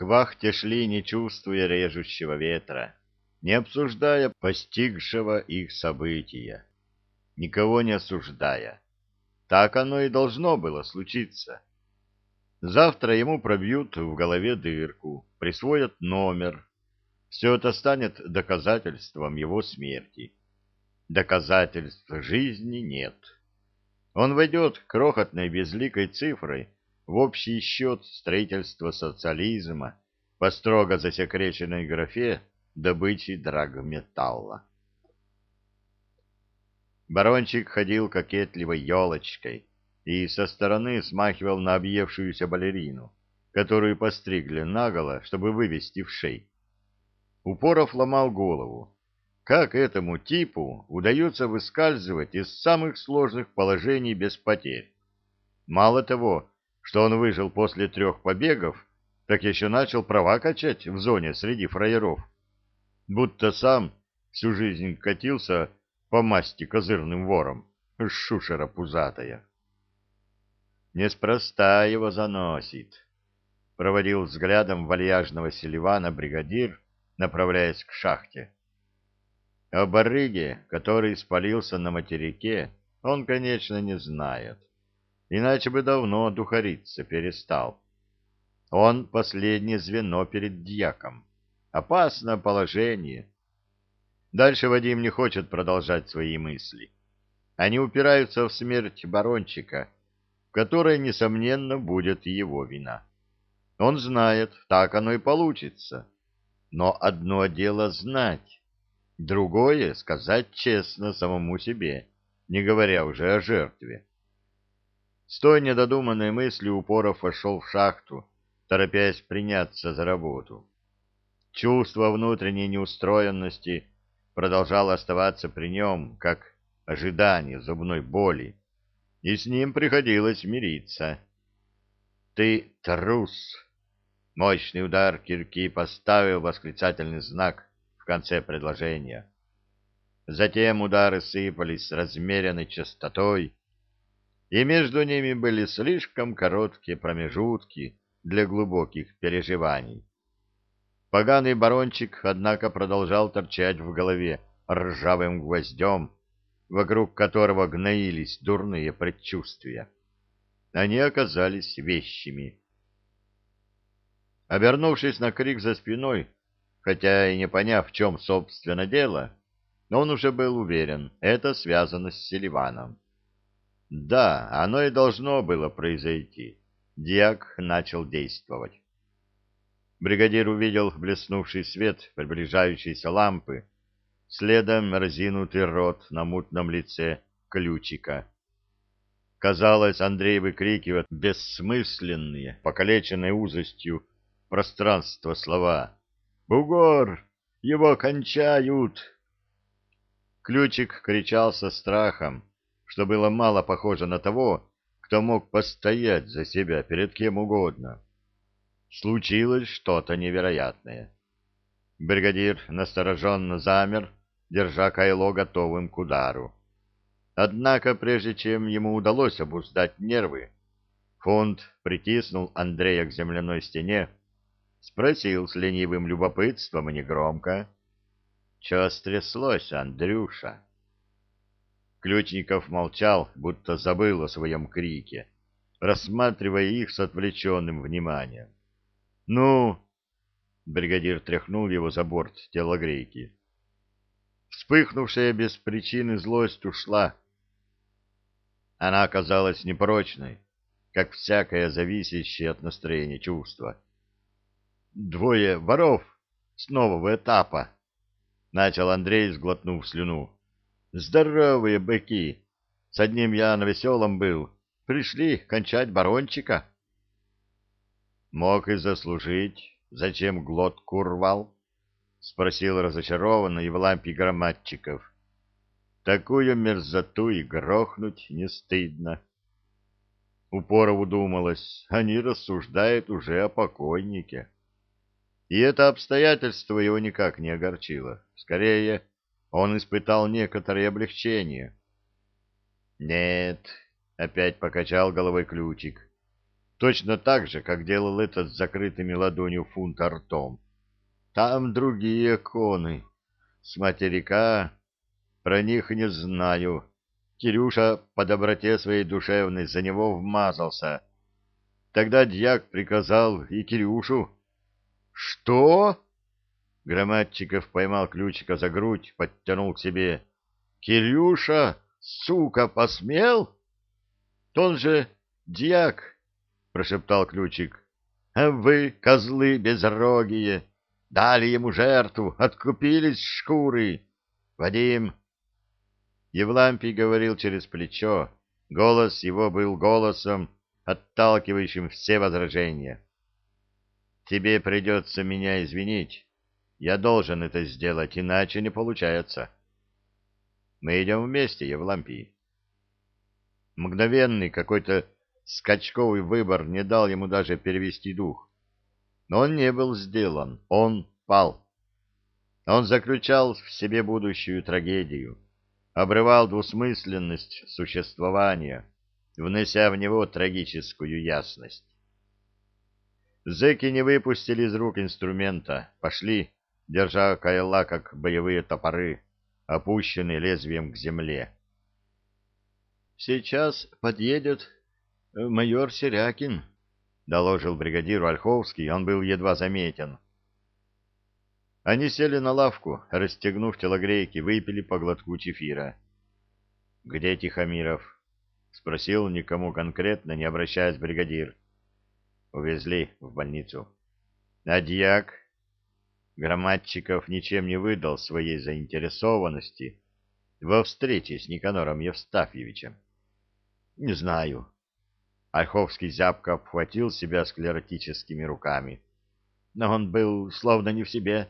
К вахте шли, не чувствуя режущего ветра, не обсуждая постигшего их события, никого не осуждая. Так оно и должно было случиться. Завтра ему пробьют в голове дырку, присвоят номер. Все это станет доказательством его смерти. Доказательств жизни нет. Он войдет крохотной безликой цифрой в общий счет строительства социализма по строго засекреченной графе добычи драгметалла. Барончик ходил кокетливой елочкой и со стороны смахивал на объевшуюся балерину, которую постригли наголо, чтобы вывести в шей. Упоров ломал голову. Как этому типу удается выскальзывать из самых сложных положений без потерь? Мало того, что он выжил после трех побегов, так еще начал права качать в зоне среди фраеров. Будто сам всю жизнь катился по масти козырным вором, шушера пузатая. Неспроста его заносит. Проводил взглядом вальяжного селивана бригадир, направляясь к шахте. О барыге, который спалился на материке, он, конечно, не знает. Иначе бы давно духариться перестал. Он последнее звено перед дьяком. Опасное положение. Дальше Вадим не хочет продолжать свои мысли. Они упираются в смерть барончика, в которой, несомненно, будет его вина. Он знает, так оно и получится. Но одно дело знать, другое — сказать честно самому себе, не говоря уже о жертве. С той недодуманной мыслью Упоров вошел в шахту, торопясь приняться за работу. Чувство внутренней неустроенности продолжало оставаться при нем, как ожидание зубной боли, и с ним приходилось мириться. «Ты трус!» Мощный удар кирки поставил восклицательный знак в конце предложения. Затем удары сыпались с размеренной частотой, и между ними были слишком короткие промежутки для глубоких переживаний. Поганый барончик, однако, продолжал торчать в голове ржавым гвоздем, вокруг которого гноились дурные предчувствия. Они оказались вещими. Обернувшись на крик за спиной, хотя и не поняв, в чем, собственно, дело, он уже был уверен, это связано с Селиваном. Да, оно и должно было произойти. Диак начал действовать. Бригадир увидел блеснувший свет приближающейся лампы, следом разинутый рот на мутном лице ключика. Казалось, Андрей выкрикивает бессмысленные, покалеченные узостью пространство слова. «Бугор! Его кончают!» Ключик кричал со страхом, что было мало похоже на того, кто мог постоять за себя перед кем угодно. Случилось что-то невероятное. Бригадир настороженно замер, держа Кайло готовым к удару. Однако, прежде чем ему удалось обуздать нервы, фонд притиснул Андрея к земляной стене, спросил с ленивым любопытством и негромко, «Чё стряслось, Андрюша?» Ключников молчал, будто забыл о своем крике, рассматривая их с отвлеченным вниманием. «Ну?» — бригадир тряхнул его за борт телогрейки. Вспыхнувшая без причины злость ушла. Она оказалась непрочной, как всякое зависящее от настроения чувство. «Двое воров с нового этапа!» — начал Андрей, сглотнув слюну. «Здоровые быки! С одним я на веселом был. Пришли кончать барончика». «Мог и заслужить. Зачем глотку рвал?» — спросил разочарованный Евлампий Громадчиков. «Такую мерзоту и грохнуть не стыдно». Упорову думалось, они рассуждают уже о покойнике. И это обстоятельство его никак не огорчило. Скорее, он испытал некоторое облегчение. «Нет», — опять покачал головой ключик, точно так же, как делал этот с закрытыми ладонью фунта ртом. Там другие коны. С материка про них не знаю. Кирюша по доброте своей душевной за него вмазался. Тогда дьяк приказал и Кирюшу. — Что? Громадчиков поймал ключика за грудь, подтянул к себе. — Кирюша, сука, посмел? — Он же дьяк, — прошептал ключик. — А вы, козлы безрогие, дали ему жертву, откупились шкуры. Вадим... Евлампий говорил через плечо. Голос его был голосом, отталкивающим все возражения. «Тебе придется меня извинить. Я должен это сделать, иначе не получается. Мы идем вместе, Евлампий». Мгновенный какой-то скачковый выбор не дал ему даже перевести дух. Но он не был сделан, он пал. Он заключал в себе будущую трагедию, обрывал двусмысленность существования, внося в него трагическую ясность. Зэки не выпустили из рук инструмента, пошли, держа кайла, как боевые топоры, опущенные лезвием к земле. «Сейчас подъедет майор Серякин», — доложил бригадиру Ольховский, он был едва заметен. Они сели на лавку, расстегнув телогрейки, выпили по глотку чефира. — Где Тихомиров? — спросил никому конкретно, не обращаясь бригадир. — Увезли в больницу. — А? Громадчиков ничем не выдал своей заинтересованности во встрече с Никанором Евстафьевичем. — Не знаю. Ольховский зябко обхватил себя склеротическими руками. Но он был словно не в себе.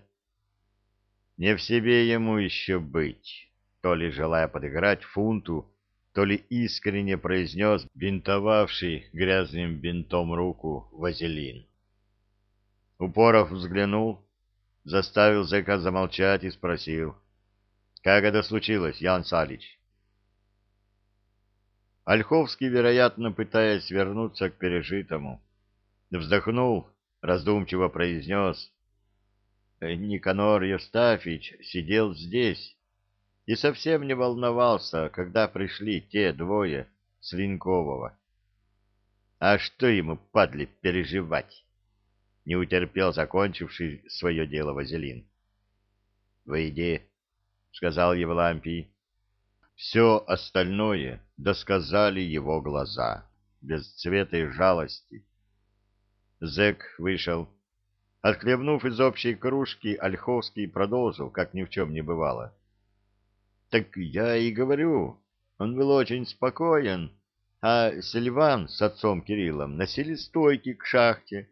Не в себе ему еще быть, то ли желая подыграть фунту, то ли искренне произнес бинтовавший грязным бинтом руку Вазелин. Упоров взглянул, заставил зэка замолчать и спросил, «Как это случилось, Ян Салич?» Ольховский, вероятно, пытаясь вернуться к пережитому, вздохнул, раздумчиво произнес, Никанор Евстафич сидел здесь и совсем не волновался, когда пришли те двое с Линкового. А что ему, падли, переживать? Не утерпел закончивший свое дело Вазелин. — Выйди, — сказал Евлампий. Все остальное досказали его глаза, без цвета и жалости. Зэк вышел. Отхлебнув из общей кружки, Ольховский продолжил, как ни в чем не бывало. — Так я и говорю, он был очень спокоен, а Сильван с отцом Кириллом носили стойки к шахте.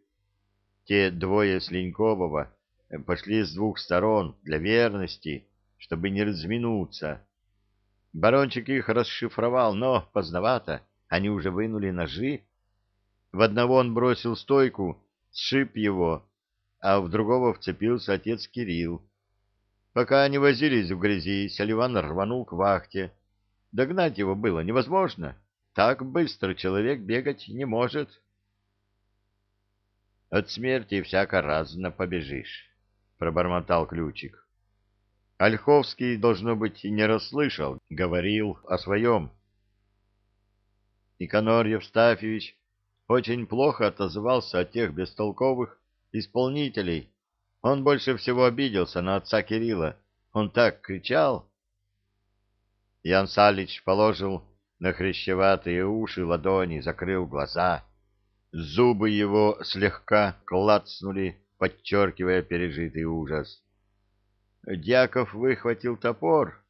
Те двое с Ленькового пошли с двух сторон для верности, чтобы не разминуться. Барончик их расшифровал, но поздновато, они уже вынули ножи. В одного он бросил стойку, сшиб его, а в другого вцепился отец Кирилл. Пока они возились в грязи, Селиван рванул к вахте. Догнать его было невозможно. Так быстро человек бегать не может. От смерти всяко разно побежишь, — пробормотал ключик. Ольховский, должно быть, и не расслышал, говорил о своем. Никанор Евстафьевич очень плохо отозвался о тех бестолковых исполнителей. Он больше всего обиделся на отца Кирилла. Он так кричал. Ян Салич положил на хрящеватые уши ладони, закрыл глаза. Зубы его слегка клацнули, подчеркивая пережитый ужас. Дьяков выхватил топор.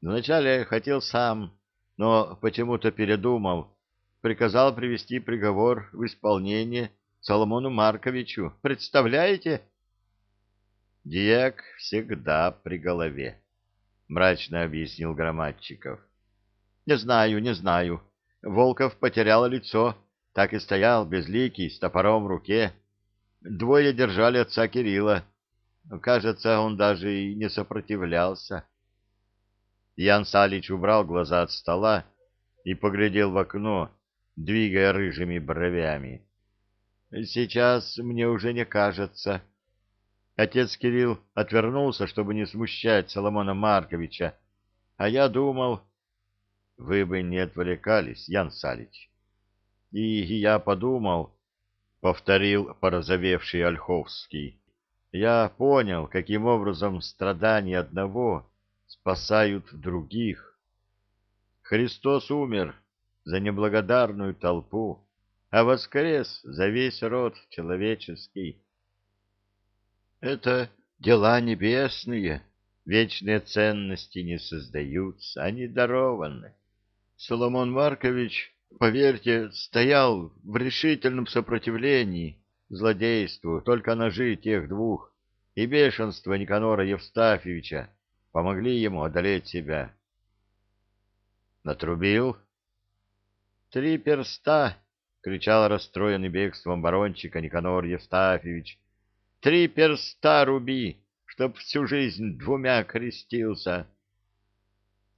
Вначале хотел сам, но почему-то передумал. Приказал привести приговор в исполнение Соломону Марковичу. Представляете? Диак всегда при голове, мрачно объяснил Громадчиков. Не знаю, не знаю. Волков потерял лицо, так и стоял безликий, с топором в руке. Двое держали отца Кирилла. Кажется, он даже и не сопротивлялся. Ян Салич убрал глаза от стола и поглядел в окно, двигая рыжими бровями. Сейчас мне уже не кажется. Отец Кирилл отвернулся, чтобы не смущать Соломона Марковича, а я думал... Вы бы не отвлекались, Ян Салич. И я подумал, — повторил порозовевший Ольховский, — я понял, каким образом страдания одного спасают других. Христос умер за неблагодарную толпу, а воскрес за весь род человеческий. Это дела небесные, вечные ценности не создаются, они дарованы. Соломон Маркович, поверьте, стоял в решительном сопротивлении злодейству, только ножи тех двух и бешенство Никанора Евстафьевича помогли ему одолеть себя. Натрубил. Три перста кричал расстроенный бегством барончика Никанор Евстафьевич. «Три перста руби, чтоб всю жизнь двумя крестился!»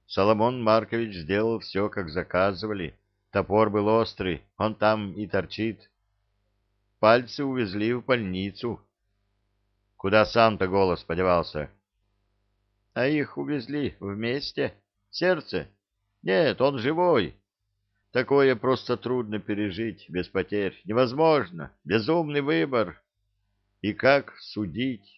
Соломон Маркович сделал все, как заказывали. Топор был острый, он там и торчит. Пальцы увезли в больницу. Куда сам-то голос подевался? А их увезли вместе. Сердце? Нет, он живой. Такое просто трудно пережить без потерь. Невозможно. Безумный выбор. И как судить?